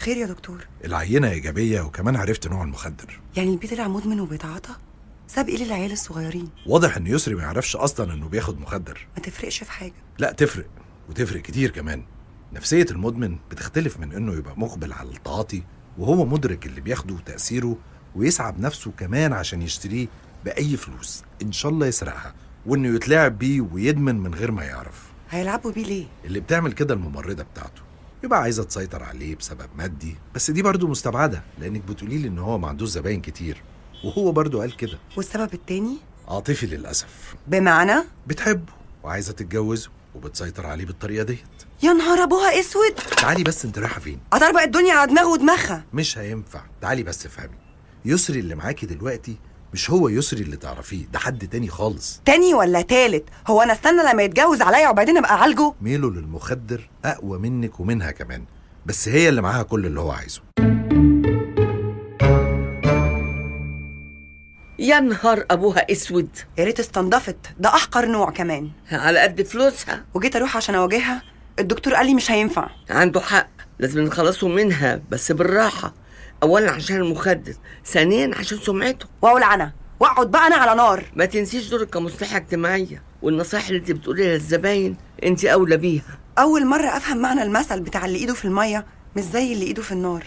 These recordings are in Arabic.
خير يا دكتور. العينة إيجابية وكمان عرفت نوع المخدر. يعني البيت طلع مدمن وبيتعاطى ساب إيه للعيال الصغيرين. واضح إن يسري ما يعرفش أصلا إنه بياخد مخدر. ما تفرقش في حاجة. لا تفرق وتفرق كتير كمان. نفسية المدمن بتختلف من إنه يبقى مقبل على التعاطي وهو مدرك اللي بياخده وتأثيره ويسعى بنفسه كمان عشان يشتريه بأي فلوس إن شاء الله يسرقها وإنه يتلاعب بيه ويدمن من غير ما يعرف. هيلعبوا بيه ليه؟ اللي بتعمل كده الممرضة بتاعته. يبقى عايزة تسيطر عليه بسبب مادي بس دي برضو مستبعدة لأنك بتقولي لي إن هو ما عندوش زباين كتير وهو برضو قال كده. والسبب التاني؟ عاطفي للأسف. بمعنى؟ بتحبه وعايزة تتجوزه وبتسيطر عليه بالطريقة ديت. يا نهار أبوها أسود! تعالي بس أنت رايحة فين؟ هتربق الدنيا على دماغه ودماغها. مش هينفع. تعالي بس افهمي. يسري اللي معاكي دلوقتي مش هو يسري اللي تعرفيه ده حد تاني خالص. تاني ولا تالت؟ هو أنا استنى لما يتجوز عليا وبعدين أبقى اعالجه ميله للمخدر أقوى منك ومنها كمان بس هي اللي معاها كل اللي هو عايزه. يا نهار أبوها أسود. يا ريت استنضفت ده أحقر نوع كمان. على قد فلوسها. وجيت أروح عشان أواجهها الدكتور قال لي مش هينفع. عنده حق لازم نخلصه منها بس بالراحة. اولا عشان المخدر ثانيا عشان سمعته. وأقول أنا وأقعد بقى أنا على نار. ما تنسيش دورك كمصلحة اجتماعية والنصائح اللي انت بتقوليها للزباين انت أولى بيها. أول مرة أفهم معنى المثل بتاع اللي إيده في المية مش زي اللي إيده في النار.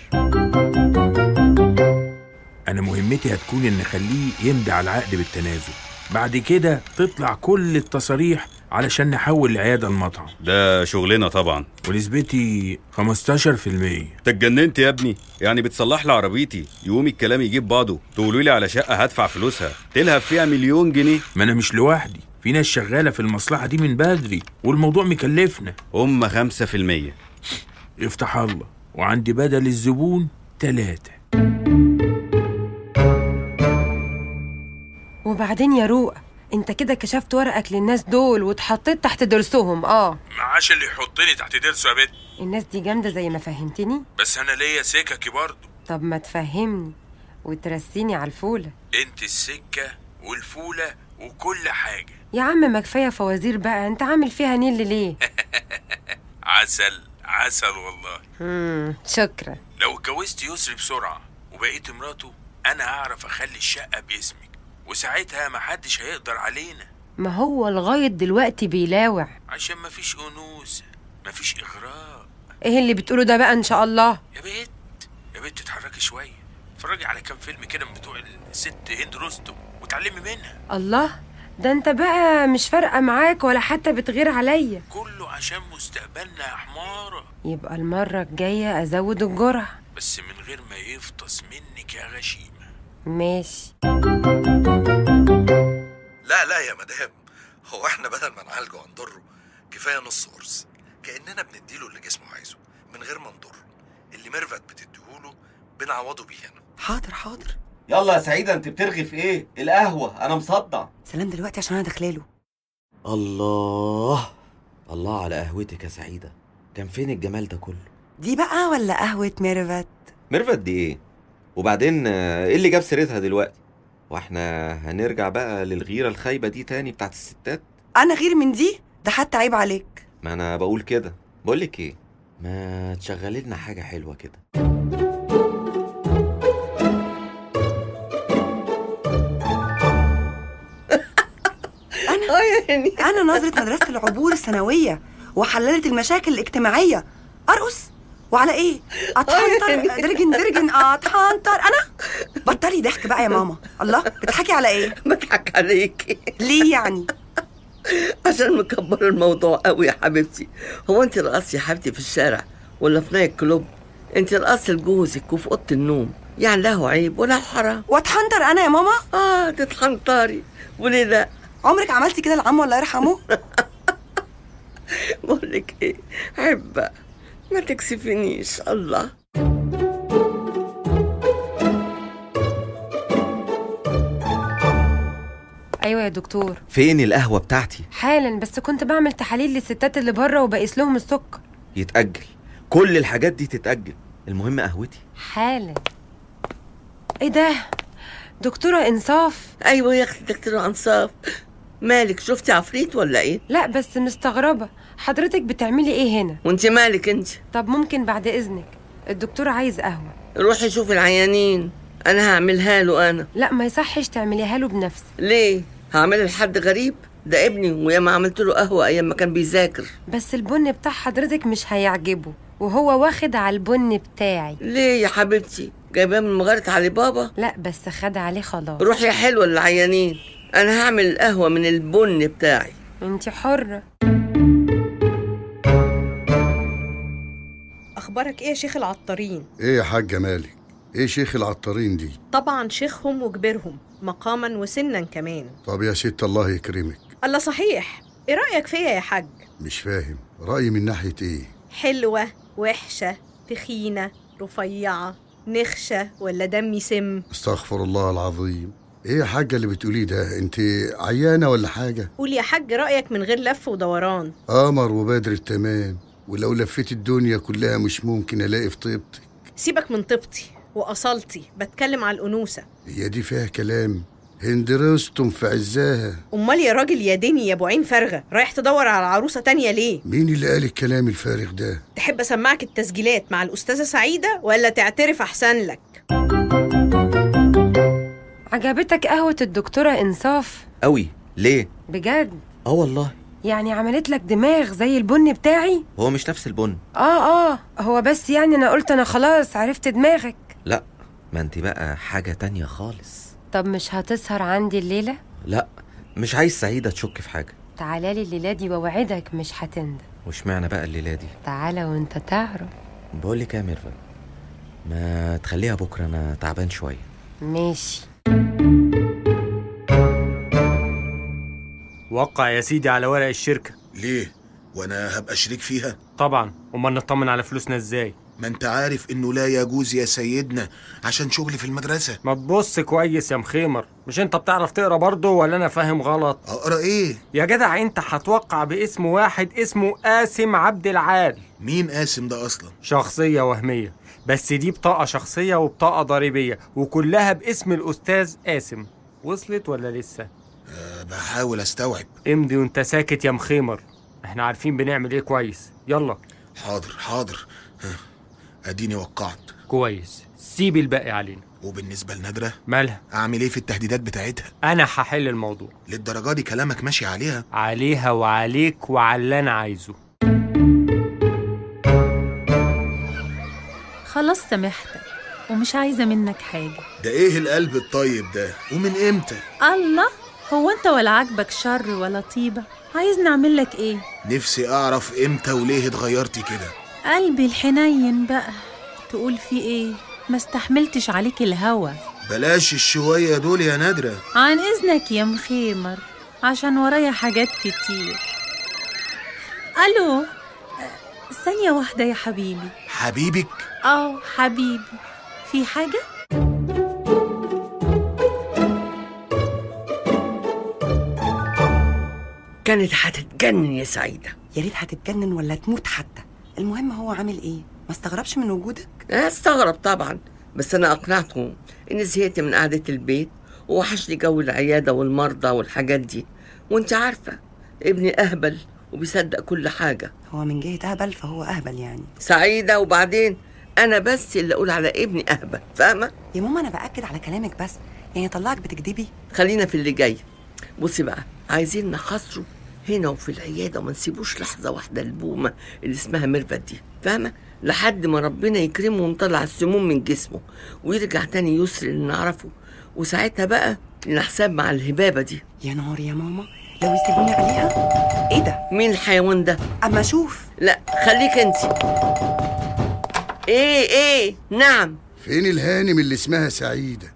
أنا مهمتي هتكون إن اخليه يمضي على العقد بالتنازل. بعد كده تطلع كل التصاريح علشان نحول العياده المطعم. ده شغلنا طبعا. ونسبتي 15% انت اتجننت يا ابني. يعني بتصلح لي عربيتي. يقوم الكلام يجيب بعضه. تقولوا لي على شقة هدفع فلوسها. تلهب فيها مليون جنيه. ما أنا مش لوحدي. في ناس شغالة في المصلحة دي من بدري. والموضوع مكلفنا. هم خمسة في المية. يفتح الله. وعندي بدل الزبون تلاتة. وبعدين يا روق انت كده كشفت ورقك للناس دول واتحطيت تحت درسهم آه. ما عاش اللي يحطني تحت درسه يا بنت. الناس دي جامدة زي ما فهمتني. بس أنا ليا سككي برضه. طب ما تفهمني وترسيني على الفولة. أنت السكة والفولة وكل حاجة. يا عم ما كفاية فوازير بقى أنت عامل فيها نيللي؟ عسل عسل والله. امم شكرا. لو اتجوزت يسري بسرعة وبقيت مراته أنا هعرف أخلي الشقة باسمك وساعتها محدش هيقدر علينا. ما هو لغايه دلوقتي بيلاوع. عشان مفيش أنوثة مفيش إغراء. إيه اللي بتقوله ده بقى إن شاء الله؟ يا بنت يا بنت اتحركي شوية. اتفرجي على كام فيلم كده من بتوع الست هند رستم وتعلمي منها. الله ده أنت بقى مش فارقة معاك ولا حتى بتغير عليا. كله عشان مستقبلنا يا حمارة. يبقى المرة الجاية أزود الجرعه بس من غير ما يفطس منك يا غشيمة. ماشي. لا لا يا مدام. هو إحنا بدل ما نعالجه ونضره كفاية نص قرص. كأننا بنديله اللي جسمه عايزه من غير ما نضره. اللي ميرفت بتديهوله بنعوضه بيه هنا. حاضر حاضر. يلا يا سعيدة انت بترغي في إيه؟ القهوة أنا مصدع. سلام دلوقتي عشان أنا داخلاله الله. الله على قهوتك يا سعيدة. كان فين الجمال ده كله؟ دي بقى ولا قهوة ميرفت؟ ميرفت دي إيه؟ وبعدين آه، إيه اللي جاب سيرتها دلوقتي؟ وإحنا هنرجع بقى للغيرة الخايبة دي تاني بتاعت الستات؟ أنا أغير من دي؟ ده حتى عيب عليك. ما أنا بقول كده. بقولك إيه؟ ما تشغلي لنا حاجة حلوة كده. آه يعني. أنا نظرة مدرسة العبور الثانوية وحللت المشاكل الاجتماعية. أرقص. وعلى إيه؟ اتحنطر درجن درجن اتحنطر أنا؟ بطلي ضحك بقى يا ماما. الله بتضحكي على إيه؟ بضحك عليكي ليه يعني؟ عشان مكبر الموضوع قوي يا حبيبتي. هو أنت رقصتي يا حبيبتي في الشارع ولا في نايت كلوب؟ أنت رقصت لجوزك وفي أوضة النوم. يعني لا هو عيب ولا حرام. واتحنطر أنا يا ماما؟ آه تتحنطري وليه لا. عمرك عملتي كده لعم الله يرحمه؟ بقول لك إيه عيب بقى ما تكسفنيش الله. أيوه يا دكتور. فين القهوة بتاعتي؟ حالا بس كنت بعمل تحاليل للستات اللي بره وبقيس لهم السكر. يتأجل. كل الحاجات دي تتأجل. المهم قهوتي. حالا. إيه ده؟ دكتورة إنصاف. أيوه يا أختي دكتور إنصاف. مالك شفتي عفريت ولا إيه؟ لا بس مستغربة. حضرتك بتعملي إيه هنا؟ وانت مالك انت؟ طب ممكن بعد إذنك الدكتور عايز قهوة. روحي شوفي العيانين. أنا هعملها له أنا. لا ما يصحش تعمليها له بنفسك. ليه؟ هعملها لحد غريب؟ ده ابني وياما عملت له قهوة أيام ما كان بيذاكر. بس البن بتاع حضرتك مش هيعجبه وهو واخد على البن بتاعي. ليه يا حبيبتي؟ جايباه من مغارة علي بابا؟ لا بس خد عليه خلاص. روحي يا حلوة للعيانين. أنا هعمل القهوة من البن بتاعي. أنت حرة. أخبارك إيه يا شيخ العطارين؟ إيه يا حاجة مالك إيه شيخ العطارين دي؟ طبعا شيخهم وكبرهم مقاما وسنا كمان. طب يا ست الله يكرمك. الله صحيح. إيه رأيك فيا يا حاج؟ مش فاهم. رأيي من ناحية إيه؟ حلوة وحشة تخينة رفيعة نخشة ولا دمي سم أستغفر الله العظيم. إيه يا حاجة اللي بتقوليه ده؟ أنت عيانة ولا حاجة؟ قول يا حاج رأيك من غير لف ودوران. قمر وبدر التمام. ولو لفيت الدنيا كلها مش ممكن ألاقي في طيبتك. سيبك من طيبتي وأصالتي بتكلم على الأنوثة. هي دي فيها كلام. هند رستم في عزاها. أمال يا راجل يا دني يا أبو عين فارغه رايح تدور على عروسة تانية ليه؟ مين اللي قال الكلام الفارغ ده؟ تحب أسمعك التسجيلات مع الأستاذة سعيدة ولا تعترف أحسن لك؟ عجبتك قهوة الدكتورة إنصاف؟ قوي ليه؟ بجد؟ آه والله. يعني عملت لك دماغ زي البن بتاعي؟ هو مش نفس البن. آه آه هو بس يعني أنا قلت أنا خلاص عرفت دماغك. لا ما انت بقى حاجة تانية خالص. طب مش هتسهر عندي الليلة؟ لا مش عايز سعيدة تشك في حاجة. تعالى لي الليلة دي ووعدك مش هتندم. واشمعنى بقى الليلة دي؟ تعالى وأنت تعرف. بقول لك يا ميرفت ما تخليها بكرة أنا تعبان شوية. ماشي. وقع يا سيدي على ورق الشركة ليه؟ وأنا هبقى شريك فيها؟ طبعا أمال نطمن على فلوسنا إزاي ما أنت عارف إنه لا يجوز يا سيدنا عشان شغلي في المدرسة ما تبص كويس يا مخيمر مش أنت بتعرف تقرأ برضه ولا أنا فاهم غلط أقرأ إيه؟ يا جدع أنت هتوقع باسم واحد اسمه قاسم عبد العال مين قاسم ده أصلا؟ شخصية وهمية بس دي بطاقة شخصية وبطاقة ضريبية وكلها باسم الأستاذ قاسم وصلت ولا لسه؟ أه بحاول أستوعب. امضي وانت ساكت يا مخيمر. إحنا عارفين بنعمل إيه كويس. يلا. حاضر حاضر. أديني وقعت. كويس. سيب الباقي علينا. وبالنسبة لنادرة مالها؟ أعمل إيه في التهديدات بتاعتها؟ أنا هحل الموضوع. للدرجة دي كلامك ماشي عليها؟ عليها وعليك وعلى اللي أنا عايزه. خلاص سامحتك ومش عايزة منك حاجة. ده إيه القلب الطيب ده؟ ومن إمتى؟ الله! هو انت ولا عاجبك شر ولا طيبة عايز نعمل لك إيه؟ نفسي اعرف إمتى وليه اتغيرتي كده. قلبي الحنين بقى. تقول في إيه؟ ما استحملتش عليك الهوى. بلاش الشوية دول يا نادرة. عن إذنك يا مخيمر عشان ورايا حاجات كتير. ألو؟ ثانية واحدة يا حبيبي. حبيبك؟ آه حبيبي. في حاجة؟ كانت هتتجنن يا سعيدة. يا ريت هتتجنن ولا تموت حتى. المهم هو عامل إيه؟ ما استغربش من وجودك؟ استغرب طبعا. بس أنا اقنعته اني زهقت من قعدة البيت ووحشني جو العيادة والمرضى والحاجات دي. وأنت عارفة ابني أهبل وبيصدق كل حاجة. هو من جهة أهبل فهو أهبل يعني. سعيدة وبعدين أنا بس اللي أقول على ابني أهبل فاهمة؟ يا ماما أنا بأكد على كلامك بس. يعني طلعك بتكدبي خلينا في اللي جاي. بصي بقى عايزين نخسره هنا وفي العيادة وما نسيبوش لحظة واحدة البومة اللي اسمها ميرفت دي فاهمة؟ لحد ما ربنا يكرمه ونطلع السموم من جسمه ويرجع تاني يسر اللي نعرفه وساعتها بقى لنا حساب مع الهبابة دي. يا نهار يا ماما لو يسيبوني عليها؟ إيه ده؟ مين الحيوان ده؟ أما أشوف. لا خليك أنت. إيه إيه؟ نعم. فين الهانم اللي اسمها سعيدة؟